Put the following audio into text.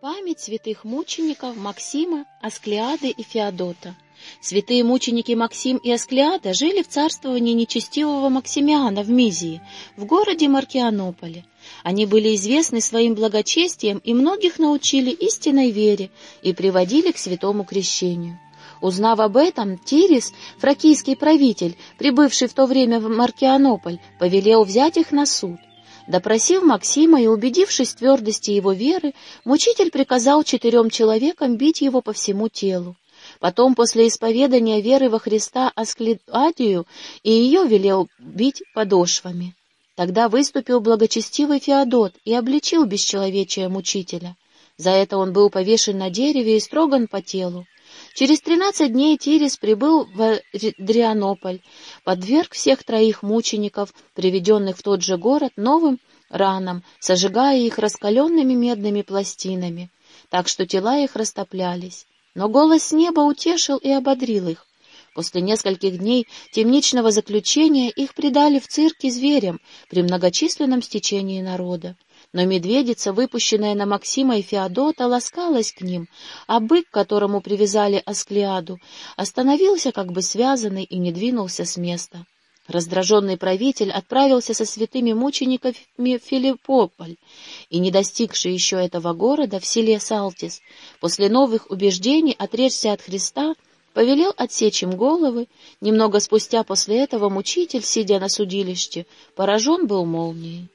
Память святых мучеников Максима, Асклеады и Феодота. Святые мученики Максим и Асклеада жили в царствовании нечестивого Максимиана в Мизии, в городе Маркианополе. Они были известны своим благочестием и многих научили истинной вере и приводили к святому крещению. Узнав об этом, Тирис, фракийский правитель, прибывший в то время в Маркианополь, повелел взять их на суд. Допросив Максима и убедившись в твердости его веры, мучитель приказал четырем человекам бить его по всему телу. Потом, после исповедания веры во Христа Асклеадию, и ее велел бить подошвами. Тогда выступил благочестивый Феодот и обличил бесчеловечия мучителя. За это он был повешен на дереве и строган по телу. Через тринадцать дней Тирис прибыл в Дрианополь, подверг всех троих мучеников, приведенных в тот же город, новым ранам, сожигая их раскаленными медными пластинами, так что тела их растоплялись. Но голос неба утешил и ободрил их. После нескольких дней темничного заключения их предали в цирке зверям при многочисленном стечении народа. Но медведица, выпущенная на Максима и Феодота, ласкалась к ним, а бык, которому привязали Асклеаду, остановился как бы связанный и не двинулся с места. Раздраженный правитель отправился со святыми мучениками в Филиппополь, и, не достигший еще этого города, в селе Салтис, после новых убеждений отречься от Христа, повелел отсечь им головы. Немного спустя после этого мучитель, сидя на судилище, поражен был молнией.